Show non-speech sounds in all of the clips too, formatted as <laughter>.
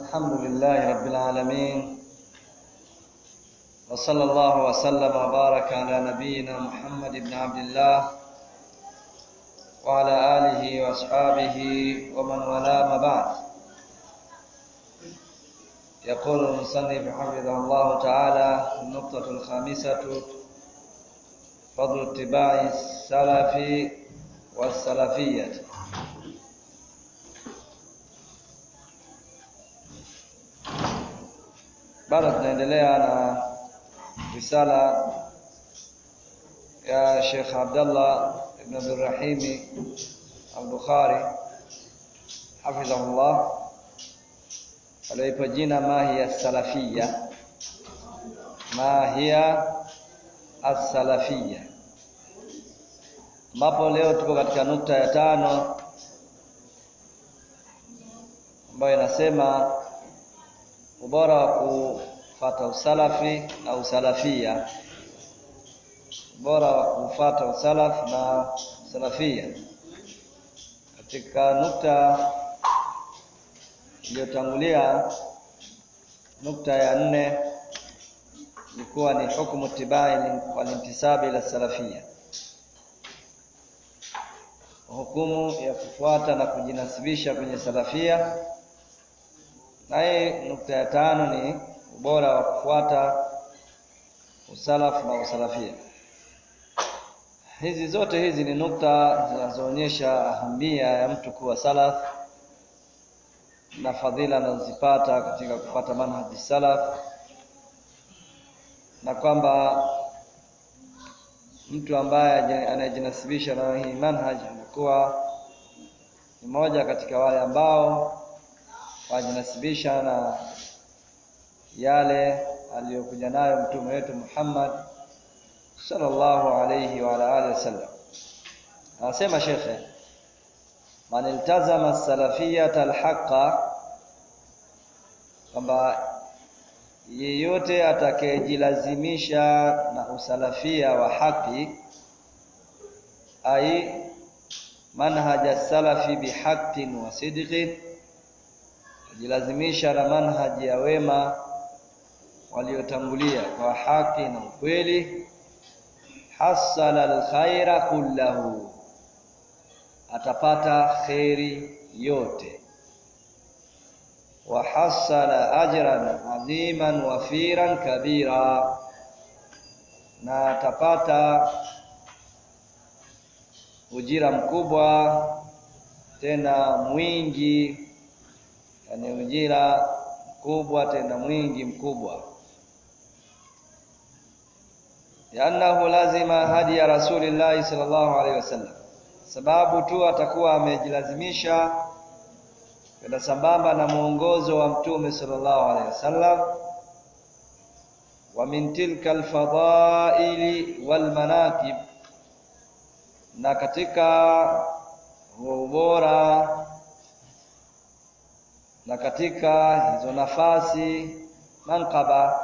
الحمد لله رب العالمين وصلى الله وسلم وبارك على نبينا محمد بن عبد الله وعلى آله وأصحابه ومن والاه ما بعد. يقول المصنف حفظه الله تعالى النقطة الخامسة فضل اتباع السلف والسلفية. Bado tunaendelea na risala ya Sheikh Abdullah ibn Abdul Rahim al-Bukhari hafidhahullah aliyoipa jina Mahia salafia Mahia as-salafia ambapo leo tuko katika nukta ya tano ambayo inasema ubora wa kufata usalafi na usalafia. Ubora wa kufata usalaf na salafia katika nukta iliyotangulia nukta ya nne ilikuwa ni hukumu tibai walintisabi la salafia. Hukumu ya kufuata na kujinasibisha kwenye salafia na hii nukta ya tano ni ubora wa kufuata usalafu na usalafia. Hizi zote hizi ni nukta zinazoonyesha ahamia ya mtu kuwa salaf na fadhila anazozipata katika kupata manhaji salaf na kwamba mtu ambaye anayejinasibisha na hii manhaji anakuwa ni moja katika wale ambao wajinasibisha na yale aliyokuja nayo mtume wetu Muhammad sallallahu alayhi wa ala alihi wasallam. Anasema shekhe man iltazama salafiyata alhaqa kwamba yeyote atakayejilazimisha na usalafia wa haki ai manhaja salafi bihaqqin wa sidqin jilazimisha na manhaji ya wema waliotangulia kwa haki na ukweli. Hasala alkhaira kullahu atapata khairi yote. Wa hasala ajran adhiman wafiran kabira na atapata ujira mkubwa tena mwingi yani ujira mkubwa tena mwingi mkubwa. Liannahu lazima hadi ya rasulillahi sallallahu alaihi wasallam. Sababu tu atakuwa amejilazimisha kwenda sambamba na mwongozo wa mtume sallallahu alaihi wasallam. Wa min tilka alfadaili walmanaqib. Na katika ubora na katika hizo nafasi manqaba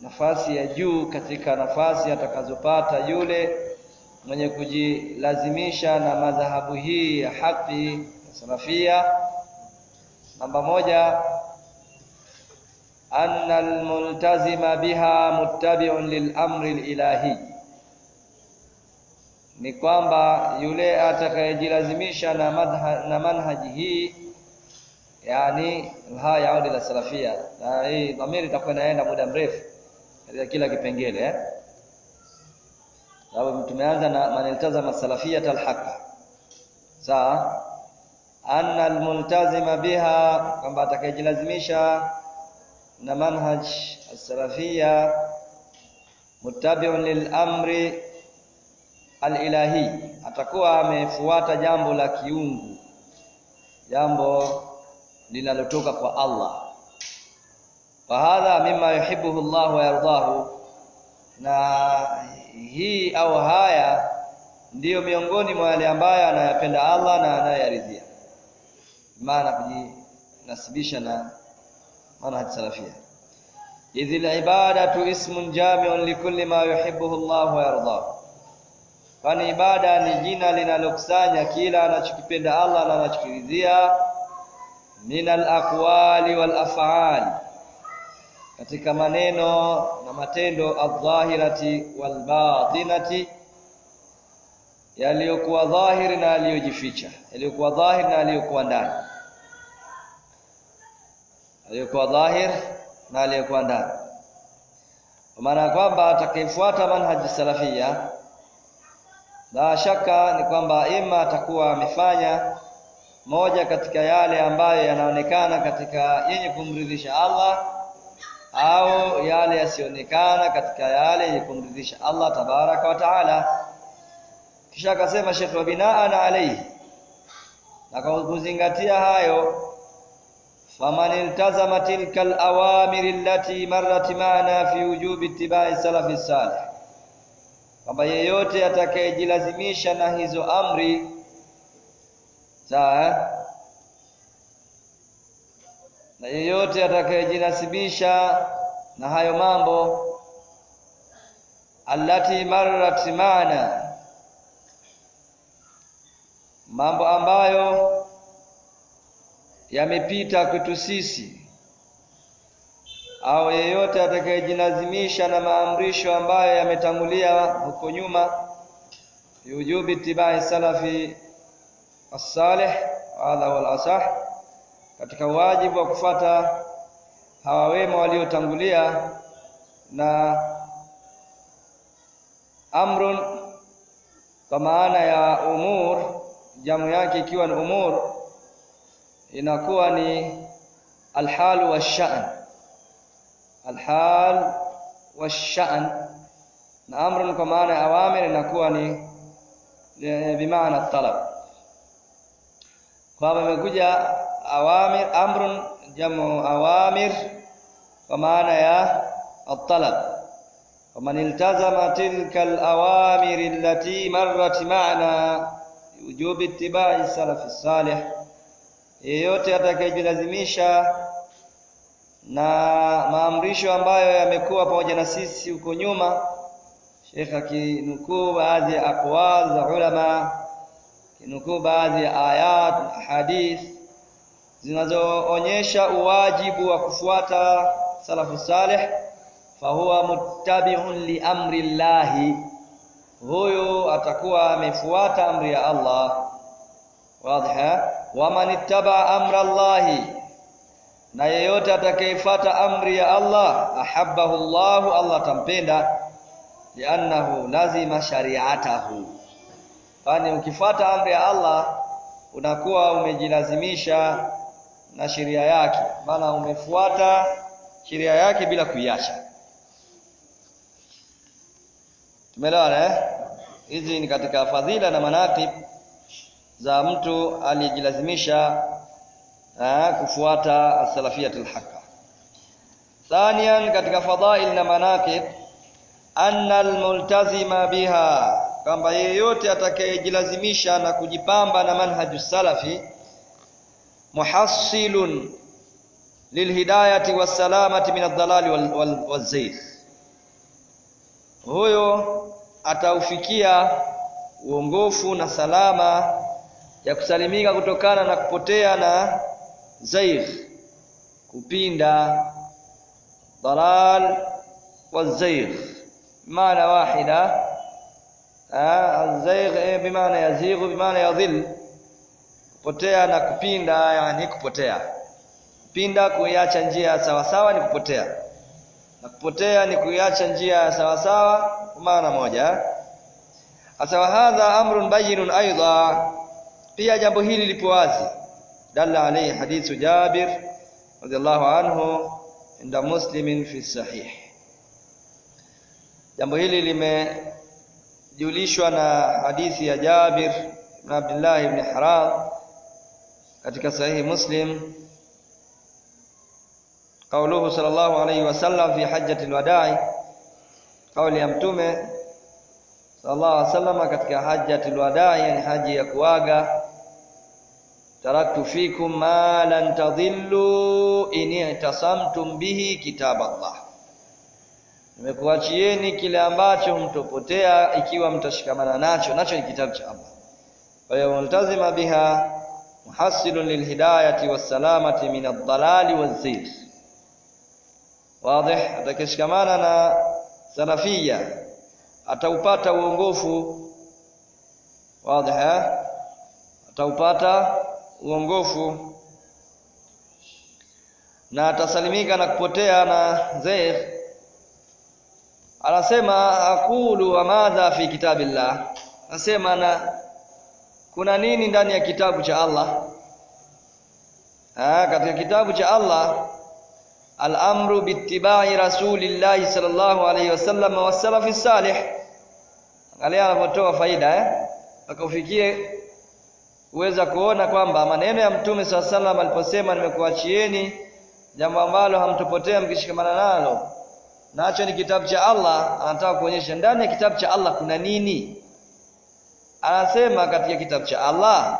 nafasi ya juu katika nafasi atakazopata yule mwenye kujilazimisha na madhahabu hii ya haki ya salafia. Namba moja anna almultazima biha muttabi'un lilamri lilahi, ni kwamba yule atakayejilazimisha na na manhaji hii yani haya yaudi la salafia na hii dhamiri itakuwa inaenda muda mrefu katika kila kipengele eh? Sababu tumeanza na maniltazama masalafia alhaqa sawa? Anna almultazima biha kwamba atakayejilazimisha na manhaj as-salafia muttabi'un lil amri al-ilahi. Atakuwa amefuata jambo la kiungu. Jambo linalotoka kwa Allah. Wa hadha mimma yuhibbuhu Allah wa yardahu. Na hii au haya ndiyo miongoni mwa yale ambayo anayapenda Allah na anayaridhia. Maana kujinasibisha na manhaj salafia. Idh al-ibadatu ismun jami'un likulli ma yuhibbuhu Allah wa yardahu. Kwani ibada ni jina linalokusanya kila anachokipenda Allah na anachokiridhia min al-aqwali wal af'al katika maneno na matendo adh-dhahirati wal batinati yaliyokuwa dhahiri na yaliyojificha yaliyokuwa dhahiri na yaliyokuwa ndani yaliyokuwa dhahiri na yaliyokuwa ndani. Kwa maana kwamba atakayefuata manhaji salafia la shaka ni kwamba ima atakuwa amefanya moja katika yale ambayo yanaonekana katika yenye kumridhisha Allah au yale yasionekana katika yale yenye kumridhisha Allah tabaraka wa taala. Kisha akasema Sheikh wa binaana alayhi. Na kwa kuzingatia hayo faman iltazama tilka alawamir allati marrat ma'ana fi wujubi ittiba'i salafi salih kwamba yeyote atakayejilazimisha na hizo amri sawa na yeyote atakayejinasibisha na hayo mambo allati marrat ma'ana mambo ambayo yamepita kwetu sisi au yeyote atakayejinazimisha na maamrisho ambayo yametangulia huko nyuma yujubi tibai salafi as-salih hadha wal asah katika wajibu wa kufata hawa wema waliotangulia na amrun kwa maana ya umur jamu yake ikiwa ni umur inakuwa ni alhal washan alhal wa sha'n na amrun kwa maana ya awamir inakuwa ni bimaana talab kwamba imekuja awamir amrun jamu awamir kwa maana ya at-talab. Faman iltazama tilka al-awamir allati marrat ma'na wujub ittiba'i salafi salih yeyote atakayejilazimisha na maamrisho ambayo yamekuwa pamoja na sisi huko nyuma Sheikh akinukuu baadhi ya aqwal za ulama kinukuu baadhi ya ayat hadith zinazoonyesha uwajibu wa kufuata salafu saleh fahuwa muttabi'un li amri llahi. Huyu atakuwa amefuata amri ya Allah. Wadhiha waman ittaba amra llahi. Na yeyote atakayefuata amri ya Allah ahabbahu Allah Allah tampenda liannahu lazima shari'atahu kwani ukifuata amri ya Allah unakuwa umejilazimisha na sheria yake. Maana umefuata sheria yake bila kuiacha. Tumeelewana eh? Hizi ni katika fadhila na manakib za mtu aliyejilazimisha kufuata as-salafiyatul haqqa thaniyan katika fadhail na manaqib anna al-multazima biha kwamba yeyote atakayejilazimisha na kujipamba na manhaju salafi muhassilun lilhidayati wassalamati min adhalali wazzayf huyo ataufikia uongofu na salama ya kusalimika kutokana na kupotea na zaif kupinda dalal wazaif maana wahida Ah, Zaigh eh, bimaana yazighu bimaana yadhil, kupotea na kupinda, yani kupotea. Pinda kuiacha njia sawasawa ni kupotea, na kupotea ni kuiacha njia sawasawa kwa maana moja. Asawa hadha amrun bayyinun aidha, pia jambo hili lipo wazi. Dalla alayhi hadithu Jabir radhiallahu anhu inda Muslimin fi sahih. Jambo hili lime Julishwa na hadithi ya Jabir na Abdullah ibn Haram katika sahihi Muslim. Kauluhu sallallahu alayhi wasallam fi hajjati alwadai kauli ya mtume sallallahu alayhi wasallam katika hajjati alwadai yani haji ya kuaga. Taraktu fikum ma lan tadhillu in i'tasamtum bihi kitaballah nimekuachieni kile ambacho mtopotea ikiwa mtashikamana nacho. Nacho ni kitabu cha Allah. Kwa hiyo multazima biha muhassilun lilhidayati wassalamati min ad-dalali waz-zayg wazi atakishikamana na salafia ataupata uongofu. Wazi ataupata uongofu. Na atasalimika na kupotea na zaigh anasema aqulu wa madha fi kitabillah. Anasema na kuna nini ndani ya kitabu cha Allah? Ah katika kitabu cha Allah al-amru bittiba'i rasulillahi sallallahu alayhi wasallam wa salafi salih. Angalia anapotoa faida eh? Akaufikie uweza kuona kwamba maneno ya mtume sallallahu alayhi wasallam aliposema nimekuachieni jambo ambalo hamtopotea mkishikamana nalo nacho ni kitabu cha Allah anataka kuonyesha ndani ya kitabu cha Allah kuna nini? Anasema katika kitabu cha Allah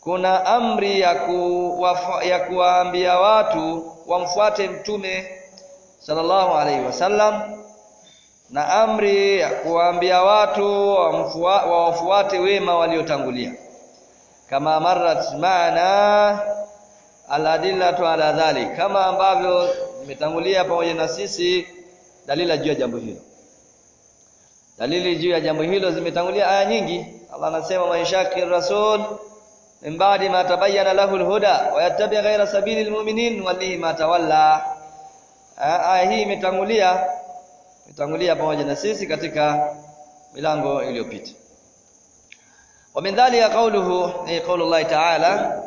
kuna amri ya ku, ya kuwaambia watu wamfuate mtume sallallahu alaihi wasallam na amri ya kuwaambia watu wawafuate wema waliotangulia. Kama marat maana aladillatu ala dhalik kama ambavyo zimetangulia pamoja na sisi dalila juu ya jambo hilo. Dalili juu ya jambo hilo zimetangulia aya nyingi. Allah anasema man rasul min ba'di ma tabayyana lahu alhuda wa yattabi' ghayra sabili almu'minin wallahi ma tawalla. Aya hii imetangulia imetangulia pamoja na sisi katika milango iliyopita. Wa min dhalika qawluhu ni qawlu Allah ta'ala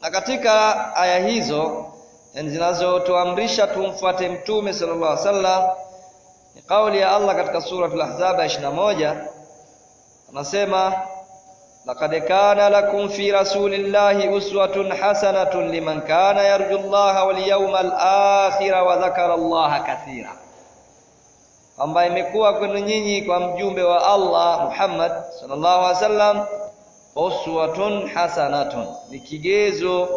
na katika aya hizo zinazotuamrisha tumfuate mtume sallallahu alaihi wasallam ni kauli ya Allah katika sura al-Ahzab 21 anasema laqad kana lakum fi rasulillahi uswatun hasanatun liman kana yarju Allah wal yawmal akhir wa dhakara Allah kathira. Kwamba imekuwa kwenu nyinyi kwa mjumbe wa Allah Muhammad sallallahu alaihi wasallam uswatun hasanatun ni kigezo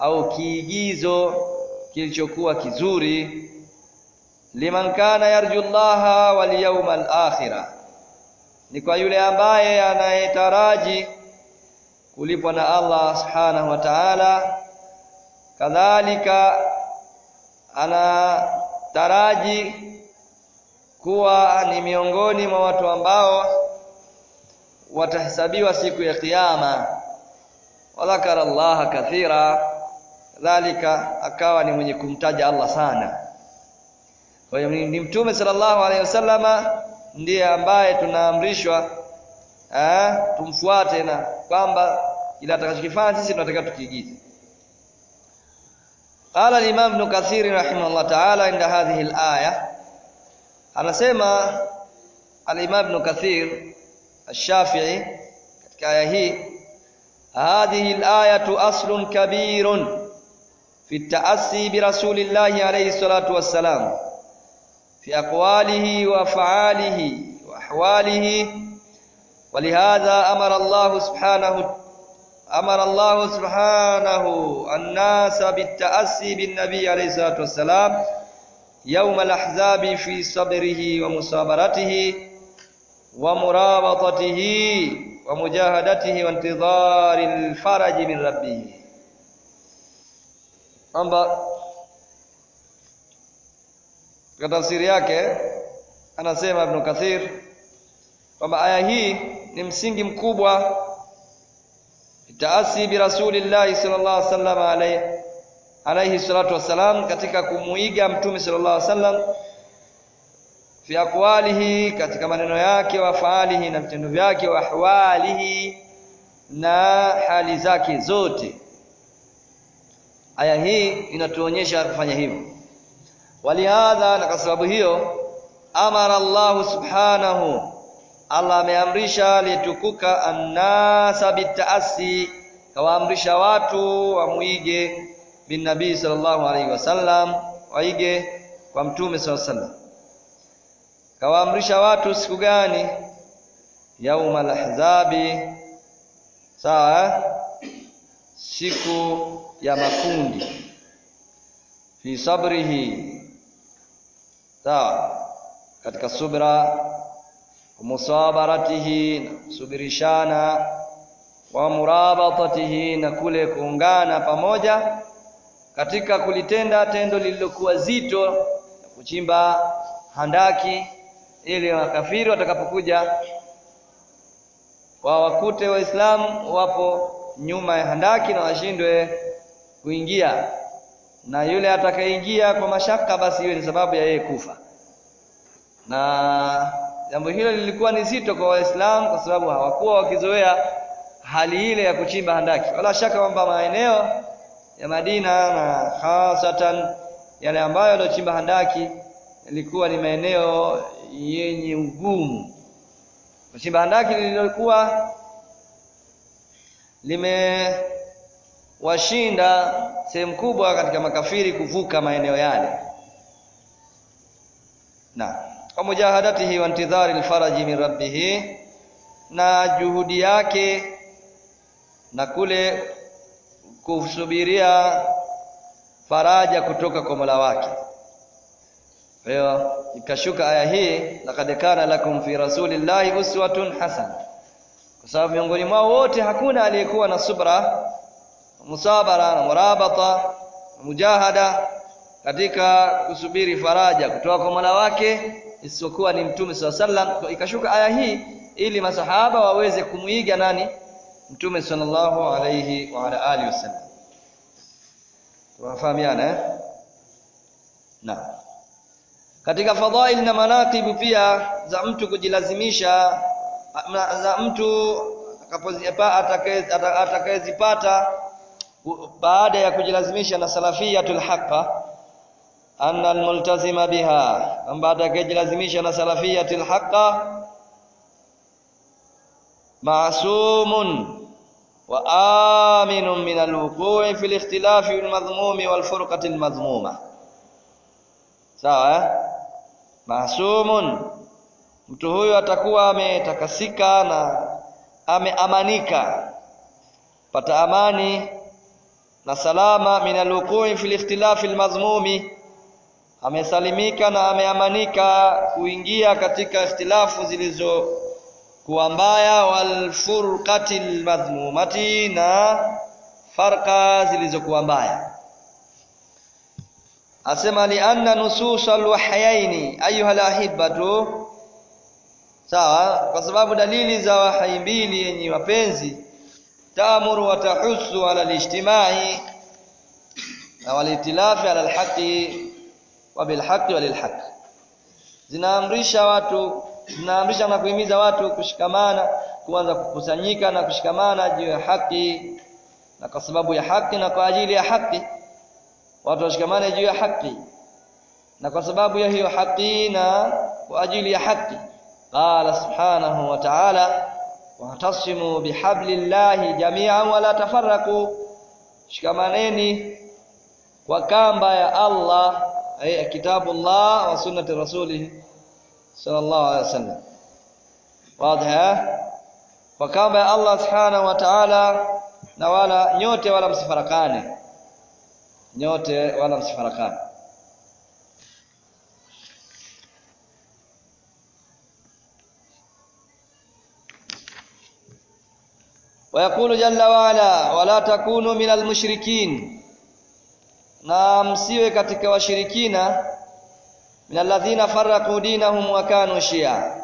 au kiigizo kilichokuwa kizuri liman kana yarju llaha wal yawmal akhirah. Ni kwa yule ambaye anayetaraji kulipwa na Allah subhanahu wa ta'ala kadhalika anataraji kuwa ni miongoni mwa watu ambao watahesabiwa siku ya kiyama. Wadhakara Allah kathira kadhalika akawa ni mwenye kumtaja Allah sana. Kwa hiyo ni Mtume sallallahu alaihi wasallama ndiye ambaye tunaamrishwa eh, tumfuate na kwamba ila atakachokifanya sisi tunataka tukiigize. Qala al-Imam Ibn Kathir rahimahullah ta'ala inda hadhihi al-aya, anasema al-Imam Ibn Kathir al-Shafi'i katika aya hii, hadhihi al-ayatu aslun kabirun في التأسي برسول الله عليه الصلاة والسلام في أقواله وأفعاله وأحواله ولهذا أمر الله سبحانه أمر الله سبحانه الناس بالتأسي بالنبي عليه الصلاة والسلام يوم الأحزاب في صبره ومصابرته ومرابطته ومجاهدته وانتظار الفرج من ربه. Kwamba kwa tafsiri yake anasema Ibn Kathir kwamba aya hii ni msingi mkubwa taasi bi rasulillahi sallallahu alaihi wasallam alayhi alayhi salatu wassalam katika kumuiga mtume sallallahu alaihi wasallam fi aqwalihi katika maneno yake wa faalihi na vitendo vyake wa ahwalihi na hali zake zote aya hii inatuonyesha kufanya hivyo. Walihadha na kwa sababu hiyo amara Allah subhanahu Allah ameamrisha litukuka annasa bitaasi kawaamrisha watu wamuige bin nabii sallallahu alaihi wasallam waige kwa mtume sallallahu alaihi wasallam kawaamrisha watu siku gani? Yaumal ahzabi sawa siku ya makundi. Fi sabrihi. Sawa. Katika subra musabaratihi subirishana wa murabatatihi na kule kuungana pamoja katika kulitenda tendo lililokuwa zito kuchimba handaki ili makafiri watakapokuja wawakute waislamu wapo nyuma ya handaki na washindwe kuingia. Na yule atakayeingia kwa mashaka basi hiyo ni sababu ya yeye kufa. Na jambo hilo lilikuwa ni zito kwa waislamu kwa sababu hawakuwa wakizoea hali ile ya kuchimba handaki. Wala shaka kwamba maeneo ya Madina na hasatan yale ambayo waliochimba handaki yalikuwa ni maeneo yenye ugumu. Kuchimba handaki lililokuwa limewashinda sehemu kubwa katika makafiri kuvuka maeneo yale. Na wa mujahadatihi wa intidhari alfaraji min rabbih na juhudi yake na kule kusubiria faraja kutoka kwa Mola wake. Kwa hiyo ikashuka aya hii laqad kana lakum fi rasulillahi uswatun hasana kwa sababu miongoni mwao wote hakuna aliyekuwa na subra musabara na murabata mujahada katika kusubiri faraja kutoka kwa Mola wake isipokuwa ni mtume swalla sallam ikashuka aya hii ili masahaba waweze kumwiga nani? Mtume sallallahu alayhi wa ala alihi wasallam. Tunafahamiana eh? Na katika fadhail na manaqib pia za mtu kujilazimisha za mtu atakayezipata baada ya kujilazimisha na salafiyatul haqqa anna almultazima biha amba atakayejilazimisha na salafiyatul haqqa ma'sumun wa aminun min alwuqu'i fil ikhtilafi bil madhmumi wal furqati al madhmuma sawa eh? masumun mtu huyo atakuwa ametakasika na ameamanika. Pata amani na salama min alwuqu'i fil ikhtilafi almadhmumi amesalimika na ameamanika kuingia katika ikhtilafu zilizokuwa mbaya wal furqati almadhmumati na farqa zilizokuwa mbaya. Asema li nususa nususal wahyaini ayuha alahibatu sawa kwa sababu dalili za wahai mbili yenye wapenzi taamuru wa tahusu ala alijtimai na walitilafi ala alhaqi wa bilhaqi wa lilhaq zinaamrisha watu zinaamrisha na kuhimiza watu kushikamana kuanza kukusanyika na kushikamana juu ya haki na kwa sababu ya haki na kwa ajili ya haki watu washikamane juu ya haki na kwa sababu ya hiyo haki na kwa ajili ya haki subhanahu wa ta'ala wa'tasimu bihablillahi jami'an wa la tafarraqu. Shikamaneni kwa kamba ya Allah ay kitabullah wa sunnati rasulih sallallahu alaihi wasallam wazi kwa kamba ya Allah subhanahu wa ta'ala na wala nyote wala msifarakane. Nyote wala msifarakane ويقول جل وعلا ولا تكونوا من المشركين na msiwe katika washirikina min alladhina farraqu dinahum wa kanu shia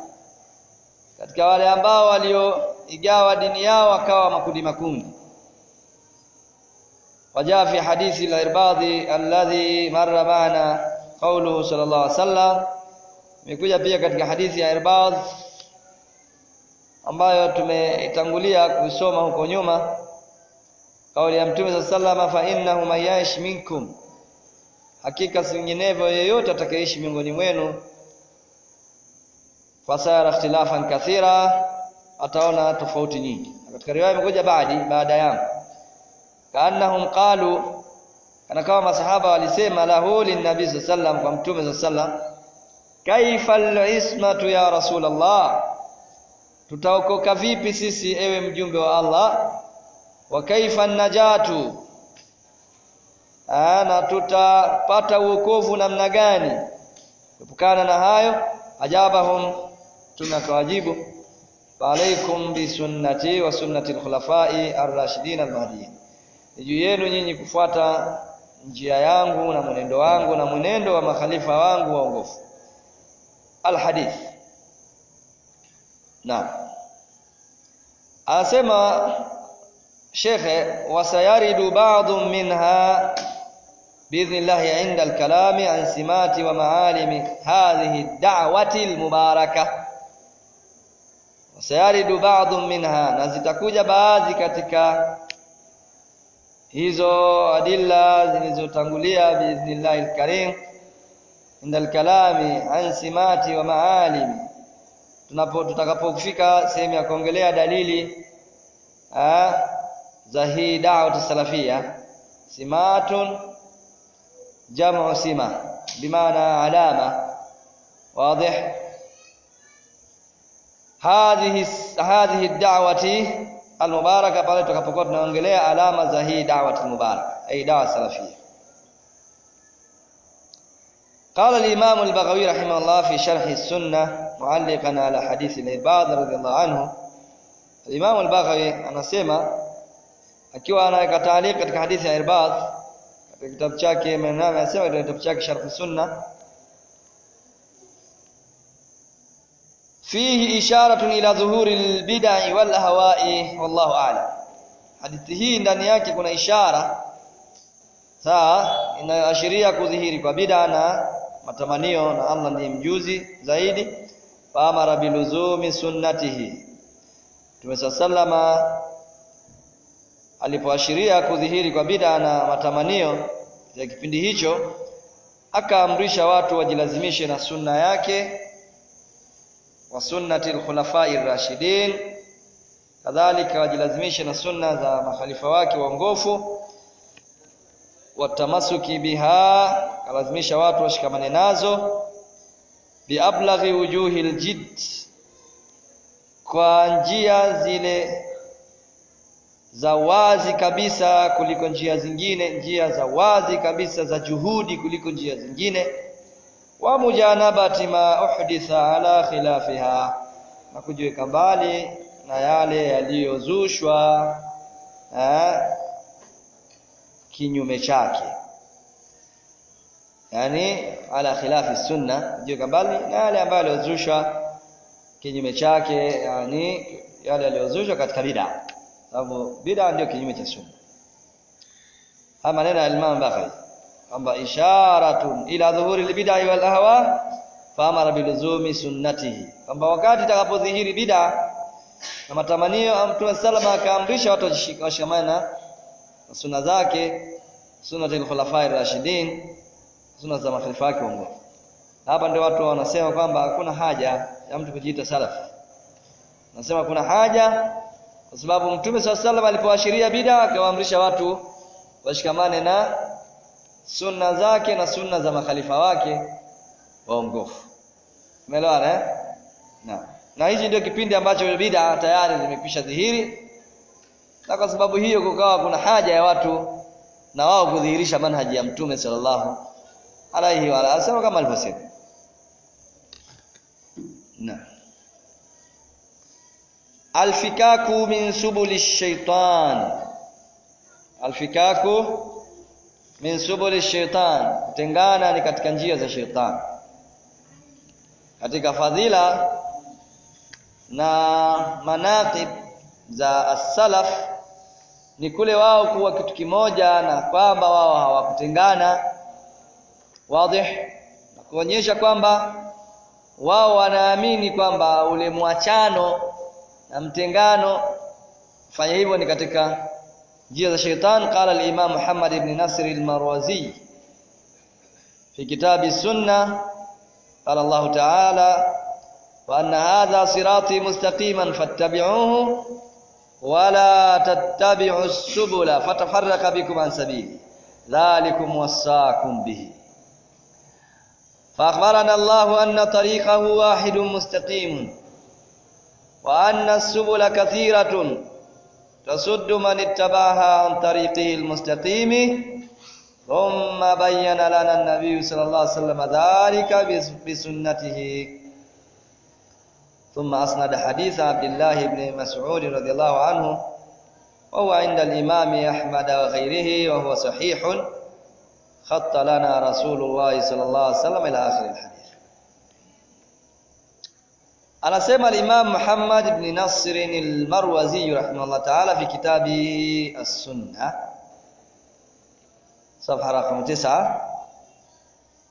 katika wale ambao walioigawa dini yao wakawa makundi makundi وجاء في حديث الإرباض الذي مر معنا قوله صلى الله عليه وسلم imekuja pia katika hadithi ya Irbad ambayo tumeitangulia kusoma huko nyuma. Kauli ya Mtume sallallahu fa innahu mayash minkum. Hakika singinevyo yeyote atakayeishi miongoni mwenu. Fasara ikhtilafan kathira ataona tofauti nyingi. Katika riwaya imekuja baadi baada yangu. Kaannahum qalu kana kama masahaba walisema lahu linnabi sallam kwa mtume sallam kaifa alismatu ya rasulullah tutaokoka vipi sisi ewe mjumbe wa Allah? Wa kaifa najatu? Na tutapata uokovu namna gani? Kutokana na hayo ajabahum tunakawajibu alaikum bisunnati wa sunnati alkhulafai ar-rashidin al-mahdiin juu yenu nyinyi kufuata njia yangu na mwenendo wangu na mwenendo wa makhalifa wangu waongofu. Alhadith naam. Anasema shekhe wasayaridu ba'dhu minha biidhnillahi inda alkalami an simati wa maalimi hadhihi ad-da'wati al-mubarakah wasayaridu ba'dhu minha na zitakuja baadhi katika hizo adilla zilizotangulia biidhnillahi alkarim inda alkalami an simati wa maalimi tunapo tutakapofika sehemu ya kuongelea dalili za hii da'wat salafia simatun jamu sima bimaana alama wazi hadhihi hadhihi da'wati almubaraka pale tutakapokuwa tunaongelea alama za hii da'wat almubaraka ai da'wa salafia قال الإمام البغوي رحمه الله في شرح السنة معلقا على حديث الإباد رضي الله عنه. الإمام البغوي أنا سيما أكيو أنا كتعليق كحديث الإباد كتب شاكي من نام أسيما كتب شاكي شرح السنة فيه إشارة إلى ظهور البدع والهواء والله أعلم. حديث هي إن دانياكي كنا إشارة سا إن أشريك ظهيري فبدعنا matamanio na Allah ndiye mjuzi zaidi. Faamara biluzumi sunnatihi. Mtume sallama alipoashiria kudhihiri kwa bid'a na matamanio ya kipindi hicho akaamrisha watu wajilazimishe na sunna yake wa sunnati al-khulafai rashidin kadhalika wajilazimishe na sunna za makhalifa wake waongofu watamasuki biha kalazimisha watu washikamane nazo. Biablaghi wujuhi ljid kwa njia zile za wazi kabisa kuliko njia zingine njia za wazi kabisa za juhudi kuliko njia zingine. Wa mujanabati ma uhditha ala khilafiha na kujiweka mbali na yale yaliyozushwa kinyume chake. Yani ala khilafi sunna ndio kabali na yale ambayo yaliyozushwa kinyume chake yani yale yaliyozushwa katika bid'a. Sababu bid'a ndio kinyume cha sunna. Ama neno al-Imam Bukhari kwamba isharatun ila dhuhuri albid'a wal ahwa faamara biluzumi sunnatihi. Kwamba wakati itakapodhihiri bid'a na matamanio Mtume salama akaamrisha watu washikamane na sunna zake sunnatul khulafai rashidin sunna za makhalifa wake waongofu hapa ndio watu wanasema kwamba hakuna haja ya mtu kujiita salafi nasema kuna haja kwa sababu mtume swalla sallam alipoashiria bid'a akawaamrisha watu washikamane na sunna zake na sunna za makhalifa wake waongofu umeelewana eh? Na na hichi ndio kipindi ambacho bid'a tayari zimekwisha dhihiri na kwa sababu hiyo kukawa kuna haja ya watu na wao kudhihirisha manhaji ya mtume sallallahu alaihi wa alihi kama alivyosema. Na. Alfikaku min subuli shaitan alfikaku min subuli shaitan kutengana ni katika njia za shaitan katika fadhila na manaqib za as-salaf ni kule wao kuwa kitu kimoja na kwamba wao hawakutengana. Wazi na kuonyesha kwamba wao wanaamini kwamba ule mwachano na mtengano fanya hivyo ni katika njia za shaitan. Qala al-imam Muhammad ibn Nasr al-Marwazi fi kitabi sunna qala Allah ta'ala wa anna hadha sirati mustaqiman fattabi'uhu la tattabi'u as-subula fatafarraqa bikum an sabili dhalikum wasaakum bihi فأخبرنا الله أن طريقه واحد مستقيم وأن السبل كثيرة تصد من اتبعها عن طريقه المستقيم. ثم بين لنا النبي صلى الله عليه وسلم ذلك بسنته. ثم أسند حديث عبد الله بن مسعود رضي الله عنه وهو عند الإمام أحمد وغيره وهو صحيح خط لنا رسول الله صلى الله عليه وسلم إلى آخر الحديث. على سيما الإمام محمد بن نصر المروزي رحمه الله تعالى في كتابه السنة صفحة رقم تسعة.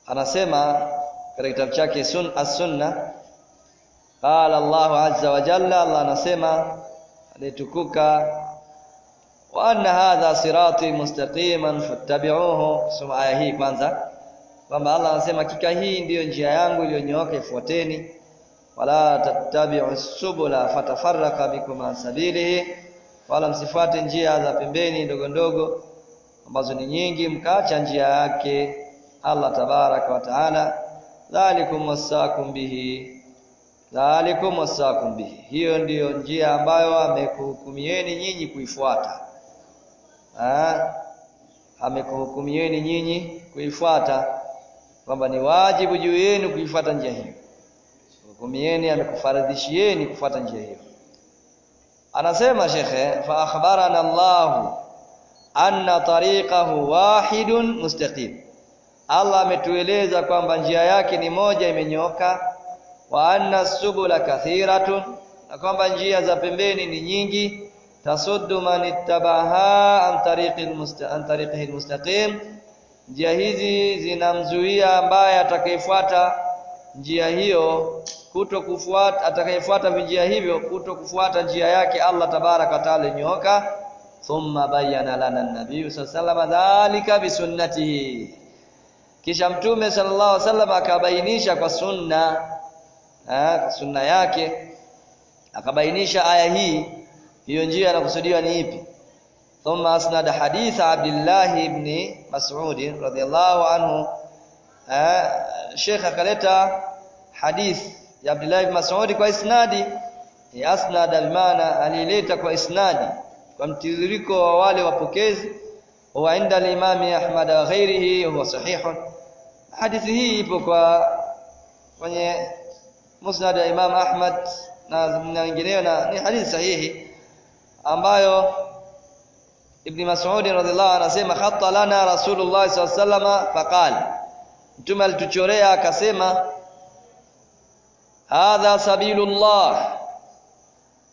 على سيما كتاب شاكي السنة qala Allah azza wa jalla Allah anasema alitukuka wa anna hadha sirati mustaqiman fattabi'uhu. Soma aya hii kwanza kwamba Allah anasema kika hii ndiyo njia yangu iliyonyooka ifuateni. Wala tattabi'u subula fatafarraqa bikum an sabilihi wala msifuate njia za pembeni ndogo ndogo ambazo ni nyingi mkaacha njia yake. Allah tabaraka wa taala dhalikum wasakum bihi dhalikum wasakum bihi. Hiyo ndiyo njia ambayo amekuhukumieni nyinyi kuifuata. Amekuhukumieni nyinyi kuifuata kwamba ni wajibu juu yenu kuifuata njia hiyo. Hukumieni amekufaradhishieni kufuata njia hiyo. Anasema shekhe fa akhbarana Allahu anna tariqahu wahidun mustaqim. Allah ametueleza kwamba njia yake ni moja imenyoka wa anna subula kathiratun na kwamba njia za pembeni ni nyingi. Tasuddu man ittabaha an tariqil an tariqihi mustaqim njia hizi zinamzuia ambaye atakayefuata njia hiyo kuto kufuata atakayefuata njia hivyo kuto kufuata njia yake Allah tabaraka taala nyoka. Thumma bayyana lana an-nabiy sallallahu dhalika bisunnatihi kisha mtume sallallahu alaihi wasallam akabainisha kwa sunna eh sunna yake. Akabainisha aya hii hiyo njia inakusudiwa ni ipi? Thumma asnada hadith Abdullah ibn Mas'ud radhiyallahu anhu. Eh Sheikh akaleta hadith ya Abdullah ibn Mas'ud kwa isnadi. Asnad almana alileta kwa isnadi kwa mtiririko wa wale wapokezi. Wa inda al-Imam Ahmad wa ghairihi huwa sahihun. Hadithi hii ipo kwa kwenye musnad ya Imam Ahmad na wengineo na ni hadithi sahihi ambayo Ibn Mas'ud radhiallahu anasema khatta lana Rasulullah sallallahu alaihi wasallam Mtume alituchorea akasema hadha sabilullah.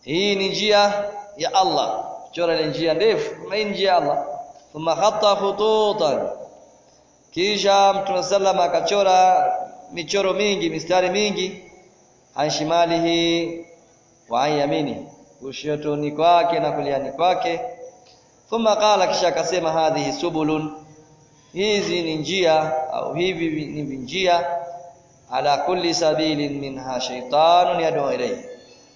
Hii ni njia ya Allah. Chora ile njia ndefu hii njia ya Allah. Thumma khatta khututan. Kisha Mtume sallam akachora michoro mingi mistari mingi anshimalihi wa an yamini kushotoni kwake na kuliani kwake. Thumma qala kisha akasema hadhihi subulun. Hizi ni njia au hivi ni njia ala kulli sabilin minha shaytanun yad'u ilayhi.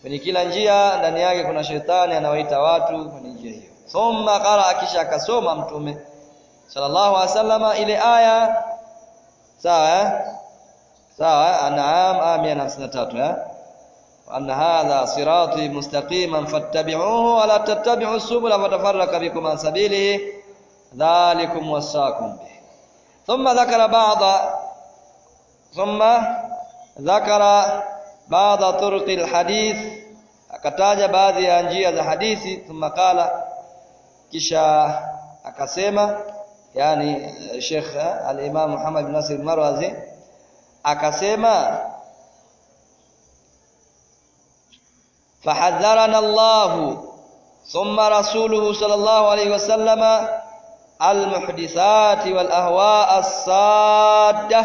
Kwenye kila njia ndani yake kuna shetani anawaita watu kwenye njia hiyo. Thumma qala kisha akasoma mtume sallallahu alaihi wasallam ile aya. Sawa eh sawa an'am aya 153 eh وأن هذا صراطي مستقيما فاتبعوه ولا تتبعوا السبل فتفرق بكم عن سبيله ذلكم وصاكم به ثم ذكر بعض ثم ذكر بعض طرق الحديث akataja baadhi ya njia za hadithi thumma qala kisha akasema yani Sheikh al-Imam Muhammad bin Nasir Marwazi akasema fahadharana Allahu thumma rasuluhu sallallahu alayhi wasallama almuhdithati wal ahwa as-sadda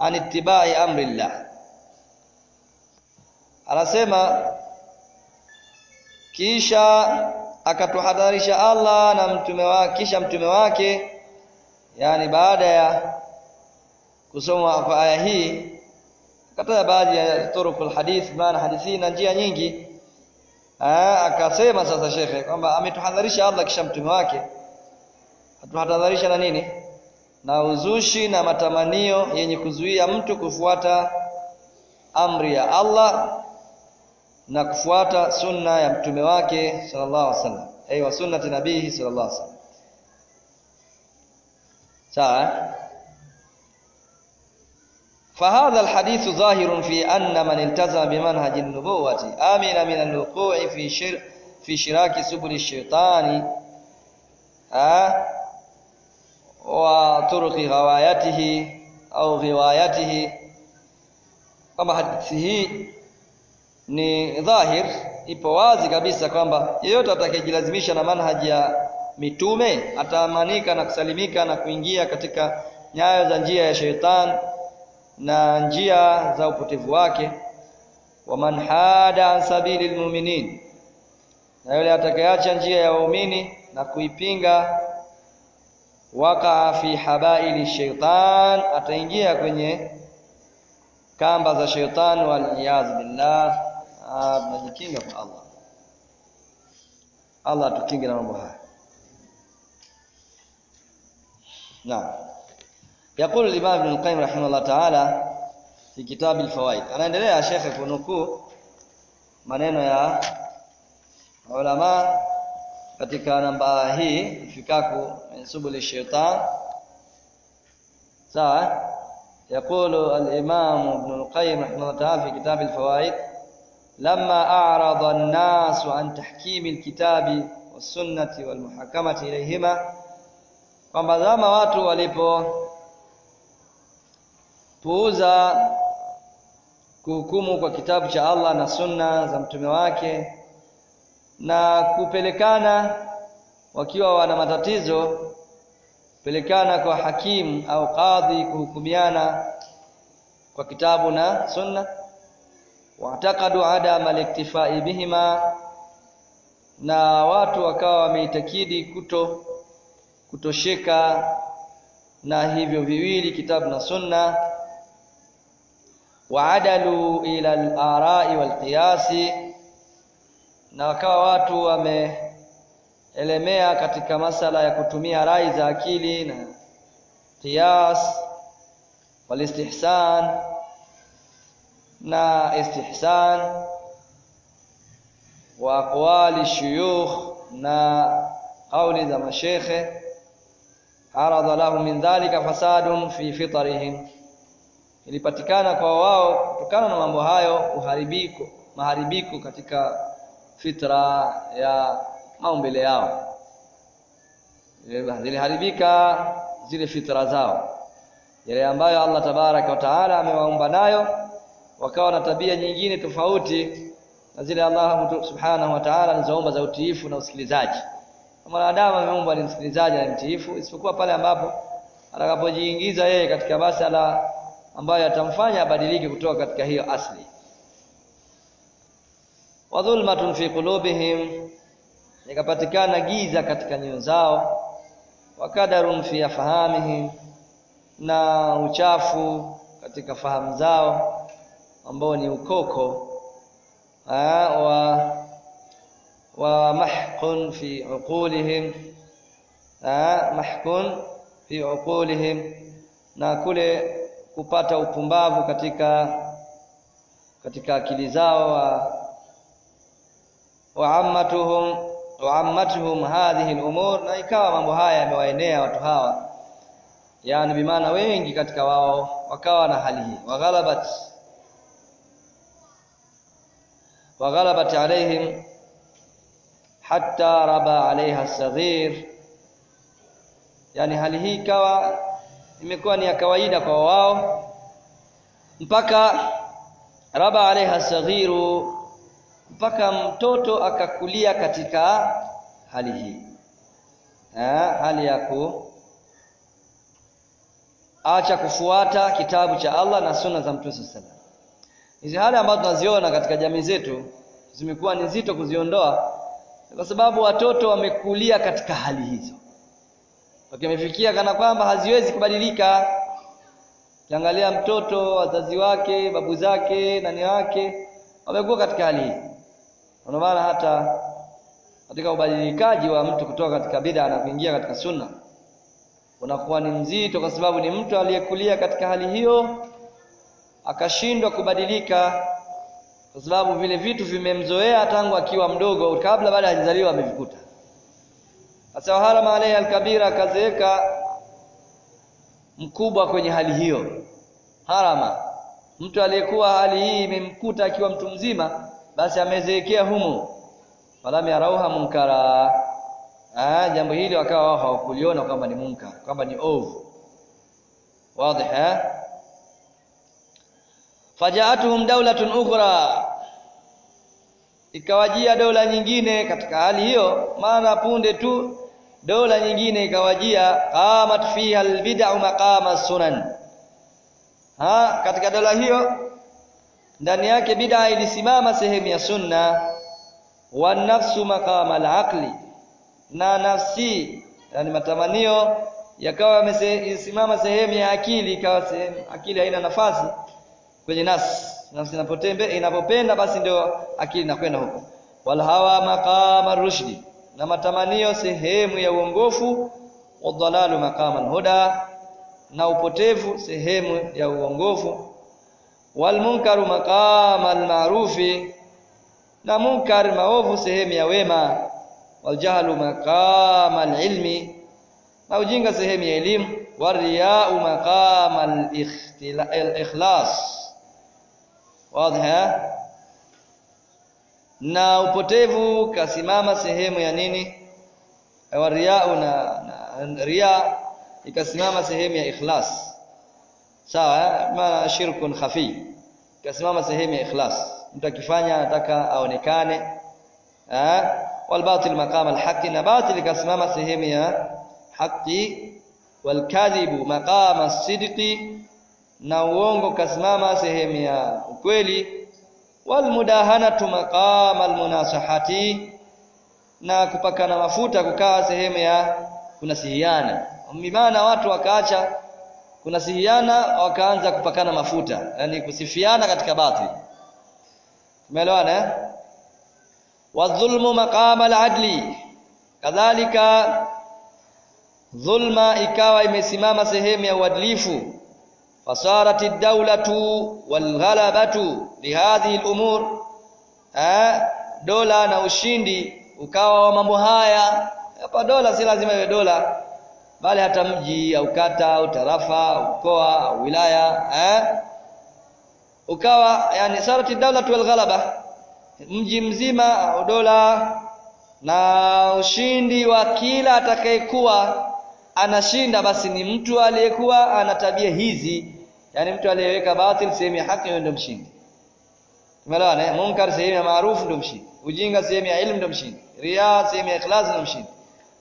an ittibai amrillah. Anasema kisha akatuhadharisha Allah na mtume wake kisha mtume wake yani baada ya kusoma kwa aya hii kataa baadhi ya turukul hadith maana hadithi na njia nyingi. Aa, akasema sasa shekhe kwamba ametuhadharisha Allah kisha mtume wake. Atuhadharisha na nini? Na uzushi na matamanio yenye kuzuia mtu kufuata amri ya Allah na kufuata sunna ya mtume wake sallallahu alaihi wasallam. Ay wa sunnati nabihi sallallahu alaihi wasallam. Sawa فهذا الحديث ظاهر في أن من التزم بمنهج النبوة آمن من الوقوع في شر في شراك سبل الشيطان ها وطرق غوايته au ghiwayatihi kwamba hadithi hii ni dhahir ipo wazi kabisa kwamba yeyote atakayejilazimisha na manhaji ya mitume ataamanika na kusalimika na kuingia katika nyayo za njia ya sheitan na njia za upotevu wake wa man hada an sabili lmuminin na yule atakayeacha njia ya waumini na kuipinga wakaa fi habaili shaitan ataingia kwenye kamba za shaitan waliyadhu billah. Tunajikinga kwa Allah. Allah atukinge na mambo haya. Naam يقول الإمام ابن القيم رحمه الله تعالى في كتاب الفوائد. anaendelea shekhe kunukuu maneno ya ulama katika namba hii ifikaku subul shaitan sawa يقول الإمام ابن القيم رحمه الله تعالى في كتاب الفوائد لما أعرض الناس عن تحكيم الكتاب والسنة والمحاكمة إليهما kwamba zama watu walipo puuza kuhukumu kwa kitabu cha Allah na sunna za mtume wake na kupelekana wakiwa wana matatizo pelekana kwa hakimu au kadhi kuhukumiana kwa kitabu na sunna. Waatakadu adama liktifai bihima na watu wakawa wameitakidi kuto kutosheka na hivyo viwili kitabu na sunna ila al-arai wal-qiyasi na wakawa watu wameelemea katika masala ya kutumia rai za akili na qiyas walistihsan na istihsan wa aqwali shuyukh na kauli za mashekhe arada lahum min dhalika fasadun fi fitarihim ilipatikana kwa wao kutokana na mambo hayo uharibiko maharibiko katika fitra ya maumbile yao. Ziliharibika zile fitra zao. Yale ambayo Allah tabaraka wa taala amewaumba nayo wakawa na tabia nyingine tofauti na zile Allah subhanahu wa taala alizoumba za utiifu na usikilizaji. Mwanadamu ameumba ni msikilizaji na mtiifu isipokuwa pale ambapo atakapojiingiza yeye katika masala ambayo atamfanya abadilike kutoka katika hiyo asli. Wa dhulmatun fi qulubihim ikapatikana giza katika nyoyo zao. Wa kadarun fi afahamihim na uchafu katika fahamu zao ambao ni ukoko. Ha, wa wa mahqun fi uqulihim mahqun fi uqulihim. Na kule kupata upumbavu katika katika akili zao wa waammatuhum waammatuhum hadhihi al-umur na ikawa mambo haya yamewaenea watu hawa. Yani bimaana wengi katika wao wakawa na hali hii. Waghalabat waghalabat alaihim hatta raba alaiha as-saghir. Yani hali hii ikawa imekuwa ni ya kawaida kwa wao. Mpaka raba alaiha saghiru mpaka mtoto akakulia katika hali hii. Ha, hali ya ku acha kufuata kitabu cha Allah na sunna za Mtume sallallahu hizi hali ambazo tunaziona katika jamii zetu zimekuwa ni nzito kuziondoa kwa sababu watoto wamekulia katika hali hizo wakimefikia kana kwamba haziwezi kubadilika. Kiangalia mtoto wazazi wake babu zake nani wake wamekuwa katika hali hii. Ndio maana hata katika ubadilikaji wa mtu kutoka katika bid'a na kuingia katika sunna unakuwa ni mzito kwa sababu ni mtu aliyekulia katika hali hiyo akashindwa kubadilika kwa sababu vile vitu vimemzoea tangu akiwa mdogo kabla baada hajazaliwa amevikuta sasa maana alayhi alkabira akazeeka mkubwa kwenye hali hiyo. Harama. Mtu aliyekuwa hali hii imemkuta akiwa mtu mzima basi amezeekea humo. Falam yarauha munkara. Ah jambo hili wakawa wao hawakuliona kwamba ni munkar kwamba ni ovu. Wazi eh fajaatuhum daulatun ukhra. Ikawajia dola nyingine katika hali hiyo maana punde tu dola nyingine ikawajia qamat fiha albid'u maqama sunan. Ha katika dola hiyo ndani yake bid'a ilisimama sehemu ya sunna. Wa nafsu maqama alaqli na nafsi yani matamanio yakawa yamesimama sehemu ya akili ikawa sehemu akili haina nafasi kwenye nafsi. Nafsi inapotembe inapopenda basi ndio akili inakwenda huko. Wal hawa maqama rushdi na matamanio sehemu ya uongofu wadhalalu makama huda na upotevu sehemu ya uongofu. Wal munkaru maqama al ma'rufi na munkar maovu sehemu ya wema. Wal jahlu maqama al ilmi na ujinga sehemu ya elimu. Wariyau maqama al ikhlas wazi na upotevu kasimama sehemu ya nini? Wariyau na, na ria ikasimama sehemu ya ikhlas. Sawa maana shirkun khafi. Ikasimama sehemu ya ikhlas. Mtu akifanya anataka aonekane eh? Wal batil maqam al na batil ikasimama sehemu ya haqi wal kadhibu maqam as-sidqi na uongo kasimama sehemu ya ukweli wal maqama almunasahati al munasahati na kupakana mafuta kukaa sehemu ya kunasihiana. Maana watu wakaacha kunasihiana wakaanza kupakana mafuta yani kusifiana katika batil. Umeelewana eh? Wadhulmu maqama aladli kadhalika dhulma ikawa imesimama sehemu ya uadilifu fasarat الدوله والغلبه لهذه الامور dola na ushindi ukawa wa mambo haya. Hapa dola si lazima iwe dola bali hata mji au kata au tarafa au mkoa au wilaya eh ukawa yani sarati dawlatu wal ghalaba mji mzima au dola na ushindi wa kila atakayekuwa anashinda basi ni mtu aliyekuwa ana tabia hizi yani mtu aliyeweka batil sehemu ya haki ndio mshindi. Tumeelewana munkar sehemu ya maarufu ndio mshindi. Ujinga sehemu ya ilmu ndio mshindi. Ria sehemu ya ikhlas ndio mshindi.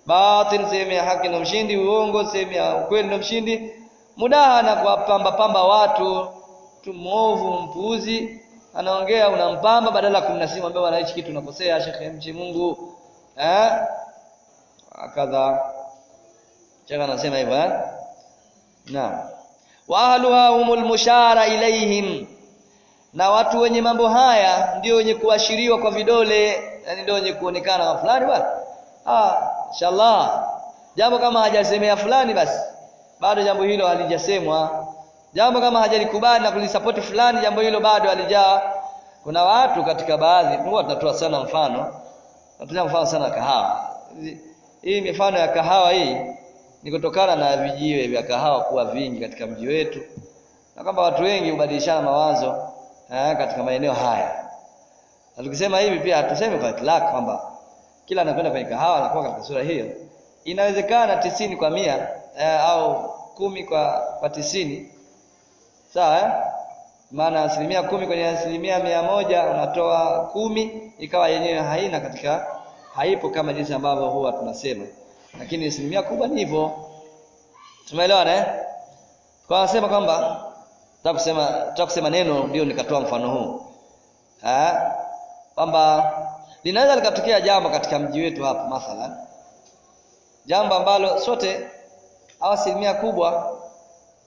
Batil sehemu ya haki ndio mshindi. Uongo sehemu ya ukweli ndio mshindi. Mudaha na kuwapamba pamba watu mtu mwovu mpuuzi anaongea unampamba badala ya kumnasimu ambaye anaishi kitu unakosea shekhe mchi Mungu. Eh? Akadha. Chaka anasema hivyo eh? Naam wa ahluha humul mushara ilaihim na watu wenye mambo haya ndio wenye kuashiriwa kwa vidole yani ndio wenye kuonekana wa fulani bwana ah inshallah jambo kama hajasemea fulani basi bado jambo hilo halijasemwa. Jambo kama hajalikubali na kulisapoti fulani jambo hilo bado halijaa kuna watu katika baadhi huwa tunatoa sana mfano. Tunatoa mfano sana kahawa. Hii mifano ya kahawa hii ni kutokana na vijiwe vya kahawa kuwa vingi katika mji wetu na kwamba watu wengi hubadilishana mawazo eh, katika maeneo haya. Na tukisema hivi pia hatusemi kwa itlaq kwamba kila anakwenda kwenye kahawa anakuwa katika sura hiyo. Inawezekana tisini kwa mia eh, au kumi kwa kwa tisini. Sawa eh? maana asilimia kumi kwenye asilimia mia moja unatoa kumi ikawa yenyewe haina katika haipo kama jinsi ambavyo huwa tunasema lakini asilimia kubwa ni hivyo. Tumeelewana eh? Kwa nasema kwamba nataka kusema nataka kusema neno ndio nikatoa mfano huu. Eh kwamba linaweza likatokea jambo katika mji wetu hapa mathalan. Jambo ambalo sote au asilimia kubwa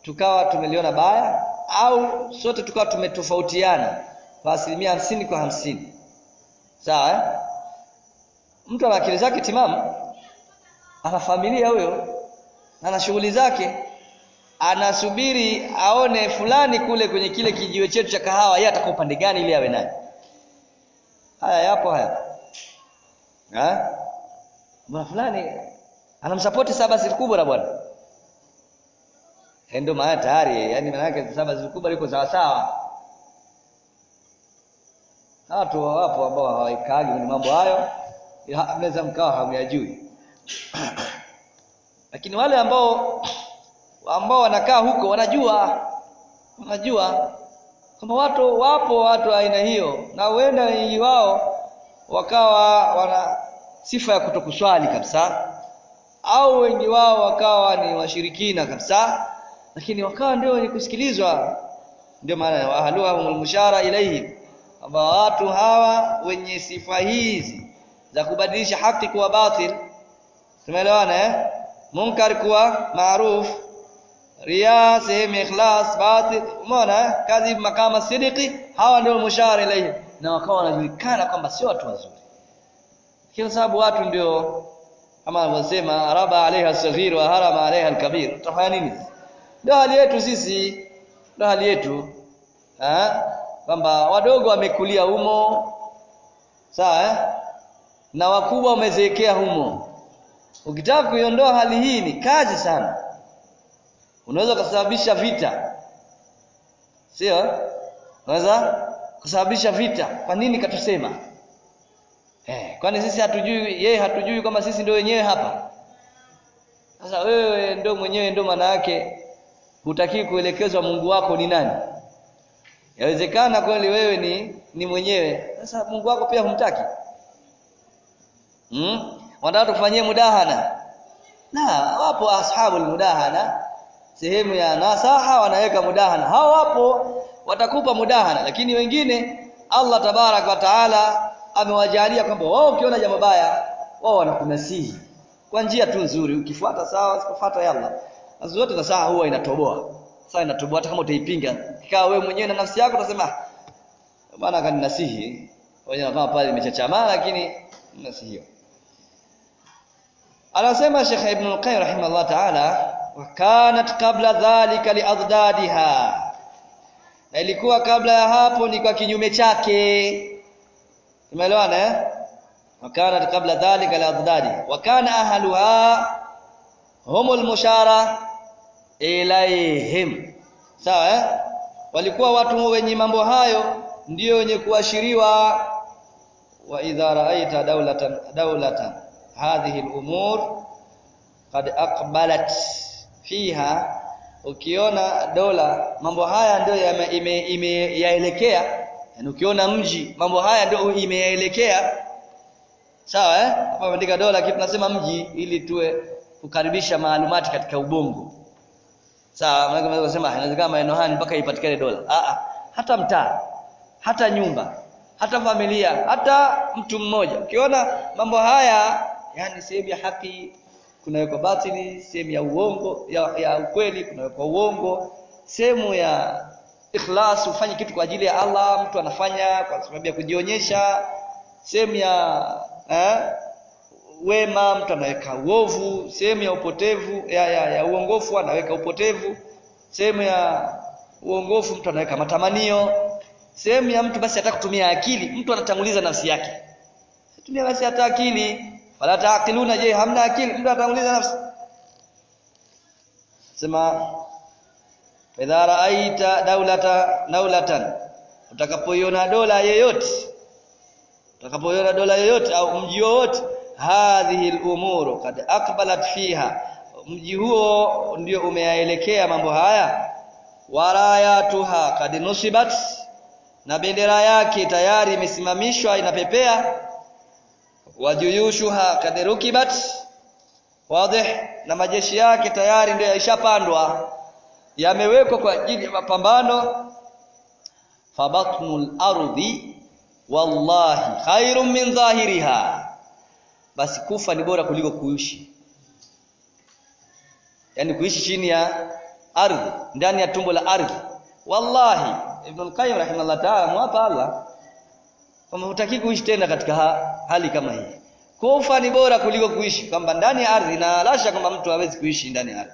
tukawa tumeliona baya au sote tukawa tumetofautiana kwa asilimia hamsini kwa hamsini. Sawa eh? mtu ana akili zake timamu ana familia huyo na ana shughuli zake anasubiri aone fulani kule kwenye kile kijiwe chetu cha kahawa yeye atakuwa upande gani ili awe naye? Haya yapo haya. Ha? bwana fulani anamsapoti saba kubwa bwana? Ndio maana tayari yani maana yake saba kubwa liko sawa sawa. Watu wapo ambao hawaikaagi kwenye mambo hayo mnaweza mkawa hamyajui <coughs> lakini wale ambao ambao wanakaa huko wanajua wanajua kama watu wapo watu aina hiyo na huenda wengi wao wakawa wana sifa ya kutokuswali kabisa au wengi wao wakawa ni washirikina kabisa lakini wakawa ndio wenye kusikilizwa. Ndio maana wahaluha mushara ilaihim kwamba watu hawa wenye sifa hizi za kubadilisha haki kuwa batil tumeelewana eh? Munkar kuwa maruf riya sehemu ikhlas batil. Umeona kazi makama sidiki hawa ndio mushara ile. na wakawa wanajulikana kwamba sio watu wazuri. Kwa sababu watu ndio kama anavyosema araba alaiha saghir wa harama alaiha alkabir. Tutafanya nini? Ndio hali yetu sisi. Ndio hali yetu eh? Kwamba wadogo wamekulia humo. Sawa eh? na wakubwa wamezeekea humo ukitaka kuiondoa hali hii ni kazi sana. Unaweza kusababisha vita. Sio? Unaweza kusababisha vita. Kwa nini katusema? Eh kwani sisi hatujui yeye hatujui kama sisi ndio wenyewe hapa? Sasa wewe ndio mwenyewe ndio maana yake. Hutaki kuelekezwa Mungu wako ni nani. Yawezekana kweli wewe ni ni mwenyewe. Sasa Mungu wako pia humtaki. Hmm? Wanataka tufanyie mudahana. Na wapo ashabul mudahana. Sehemu ya nasaha wanaweka mudahana. Hao wapo watakupa mudahana. Lakini wengine Allah tabarak wa taala amewajalia kwamba wao ukiona jambo baya wao wanakunasihi. Kwa njia tu nzuri ukifuata sawa usipofuata yalla. nazo zote nasaha huwa inatoboa. Sasa inatoboa. Hata kama utaipinga ikawa wewe mwenyewe na nafsi yako utasema bwana kaninasihi wenyewe kama pale imechachamaa lakini nasihiwa anasema Sheikh Ibn al-Qayyim rahimahullah ta'ala wa kanat qabla dhalika liadadadiha na ilikuwa kabla ya hapo ni kwa kinyume chake. Tumeelewana eh? Wa kanat qabla dhalika liadadadi wa kana ahluha humul mushara ilaihim sawa eh? walikuwa watu wenye mambo hayo ndio wenye kuashiriwa. Wa idha raaita dawlatan dawlatan hadhihi al-umur qad aqbalat fiha ukiona dola mambo haya ndio yameyaelekea yani ukiona mji mambo haya ndio imeyaelekea sawa eh? Hapa ameandika dola kitu tunasema mji ili tuwe kukaribisha maalumati katika ubongo. Sawa maana kama kusema inawezekana maeneo haya mpaka ipatikane dola. A a hata mtaa hata nyumba hata familia hata mtu mmoja. Ukiona mambo haya yani sehemu ya haki kunawekwa batili sehemu ya uongo ya, ya ukweli kunawekwa uongo. Sehemu ya ikhlas ufanye kitu kwa ajili ya Allah mtu anafanya kwa sababu ya kujionyesha. Sehemu ya eh, wema mtu anaweka uovu. Sehemu ya upotevu ya, ya, ya uongofu anaweka upotevu. Sehemu ya uongofu mtu anaweka matamanio. Sehemu ya mtu basi hata kutumia akili mtu anatanguliza nafsi yake. Tumia basi hata akili wala taaqiluna je hamna akili mtu atauliza nafsi. Sema idha raaita daulata daulatan utakapoiona dola yoyote utakapoiona dola yoyote au mji wowote hadhihi al-umuru kad aqbalat fiha. Mji huo ndio umeyaelekea mambo haya. Warayatuha kad nusibat na bendera yake tayari imesimamishwa inapepea wajuyushuha kad rukibat wadih na majeshi yake tayari ndio yaishapandwa. Yamewekwa kwa ajili ya mapambano. Fabatnul ardi wallahi khairun min dhahiriha basi kufa ni bora kuliko kuishi. Yani kuishi chini ya ardhi ndani ya tumbo la ardhi. Wallahi ibn al-qayyim rahimahullah ta'ala mwapa Allah kama hutaki kuishi tena katika ha, hali kama hii. Kufa ni bora kuliko kuishi kwamba ndani ya ardhi na lasha kwamba mtu hawezi kuishi ndani ya ardhi.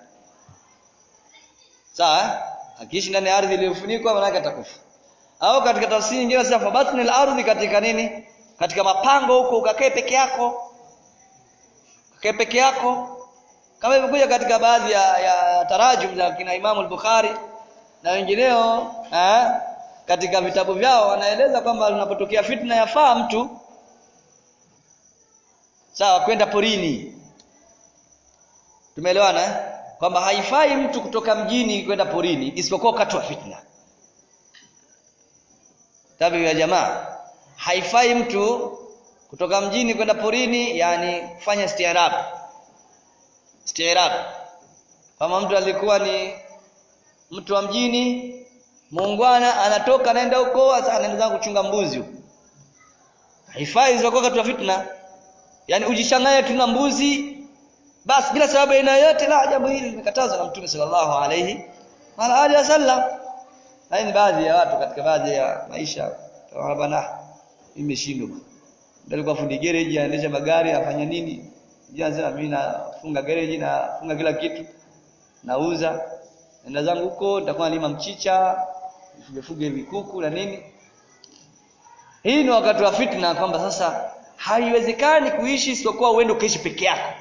Sawa akiishi ndani ya ardhi iliyofunikwa maana atakufa. Au katika tafsiri nyingine sasa fabatnil ardhi katika nini? Katika mapango huko ukakae peke yako. Ukakae peke yako. Kama ilivyokuja katika baadhi ya, ya tarajum za kina Imam al-Bukhari na wengineo eh, katika vitabu vyao wanaeleza kwamba unapotokea fitna yafaa mtu sawa kwenda porini. Tumeelewana eh? kwamba haifai mtu kutoka mjini kwenda porini isipokuwa wakati wa fitna. Tabi ya jamaa. Haifai mtu kutoka mjini kwenda porini yani kufanya istiarab. Istiarab. Kama mtu alikuwa ni mtu wa mjini muungwana anatoka anaenda huko anaendelea kuchunga mbuzi huko. Haifai isipokuwa wakati wa fitna. Yani ujishanganye tuna mbuzi basi bila sababu aina yoyote la jambo hili limekatazwa na mtume sallallahu alayhi wa alihi wasallam. Hii ni baadhi ya watu katika baadhi ya maisha bana imeshindwa ndio kwa fundi garage anaendesha magari afanya nini? Jana mimi nafunga garage nafunga kila kitu nauza. Nenda zangu huko nitakuwa nalima mchicha nifuge vikuku na nini. Hii ni wakati wa fitna kwamba sasa haiwezekani kuishi isipokuwa uende ukaishi peke yako.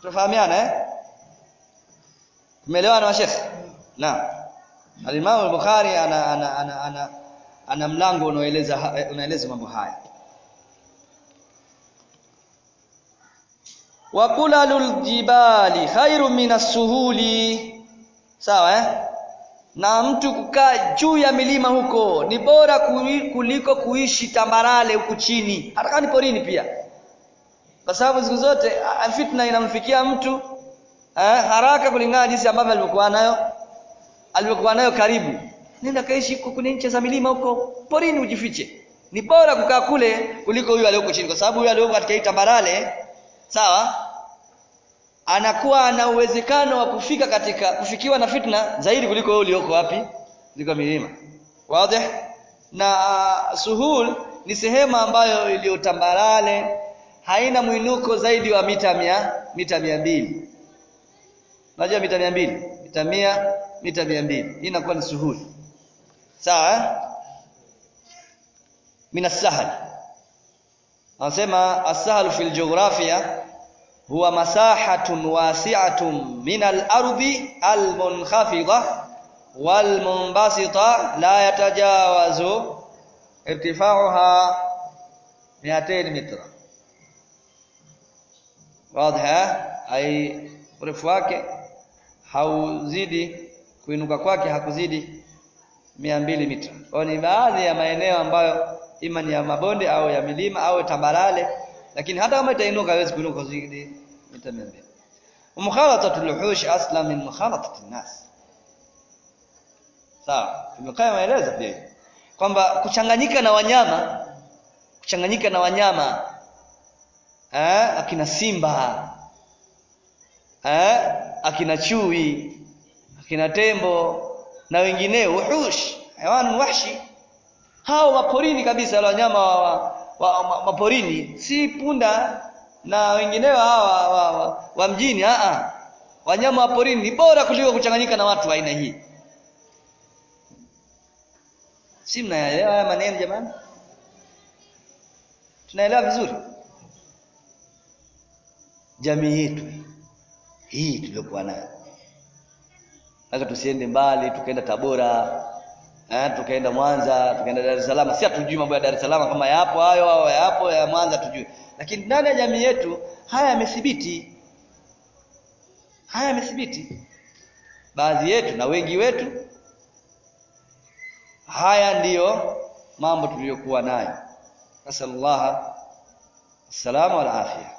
Tunafahamiana eh? Tumeelewana na. al-Imam al-Bukhari ana ana ana, ana, ana mlango unaoeleza unaeleza mambo haya. Wa qulalul jibali khairu minas suhuli. Sawa eh na mtu kukaa juu ya milima huko ni bora kuliko kuishi tambarale huku chini. Hata kama ni porini pia. Kwa sababu siku zote fitna inamfikia mtu eh, haraka kulingana jinsi ambavyo alivyokuwa nayo alivyokuwa nayo karibu. Nenda kaishi kwenye nchi za milima huko porini ujifiche. Ni bora kukaa kule kuliko huyu aliyoko chini kwa sababu huyu aliyoko katika hii tambarale sawa anakuwa ana uwezekano wa kufika katika kufikiwa na fitna zaidi kuliko wewe ulioko wapi? Kuliko milima. Wazi? Na uh, suhul ni sehemu ambayo iliyotambarale haina mwinuko zaidi wa mita mia mita mia mbili. Unajua mita mia mbili? Mita mia mita mia mbili. Hii inakuwa ni suhul. Sawa eh? min as-sahl. Anasema as-sahlu fil jiografia huwa masahatun wasi'atun min al-ardi al-munkhafidha wal-munbasita la yatajawazu irtifa'uha 200 mitra. Wazi ay urefu wake hauzidi kuinuka kwake hakuzidi mia mbili mita kwa ni baadhi ya maeneo ambayo ima ni ya mabonde au ya milima au tambarale lakini hata kama itainuka haiwezi kuinuka zaidi mita 200 mukhalatatu luhush asla min mukhalatati nas sawa tumekaa maelezo pia. Kwamba kuchanganyika na wanyama kuchanganyika na wanyama eh akina simba eh akina chui akina tembo na wengineo uhush hayawan wahshi. Hao maporini kabisa wale wanyama wa, wa, maporini si punda na wengineo hawa wa, wa, wa mjini a a. Wanyama wa porini ni bora kuliko kuchanganyika na watu aina hii. Si mnaelewa haya maneno jamani? Tunaelewa vizuri? Jamii yetu hii tuliokuwa nayo. Hata tusiende mbali tukaenda Tabora eh, tukaenda Mwanza tukaenda Dar es Salaam. Si hatujui mambo ya Dar es Salaam kama yapo hayo au yapo ya Mwanza tujui lakini ndani ya jamii yetu haya yamethibiti. Haya yamethibiti. Baadhi yetu na wengi wetu haya ndiyo mambo tuliyokuwa nayo. Nasallallahu salama wal afia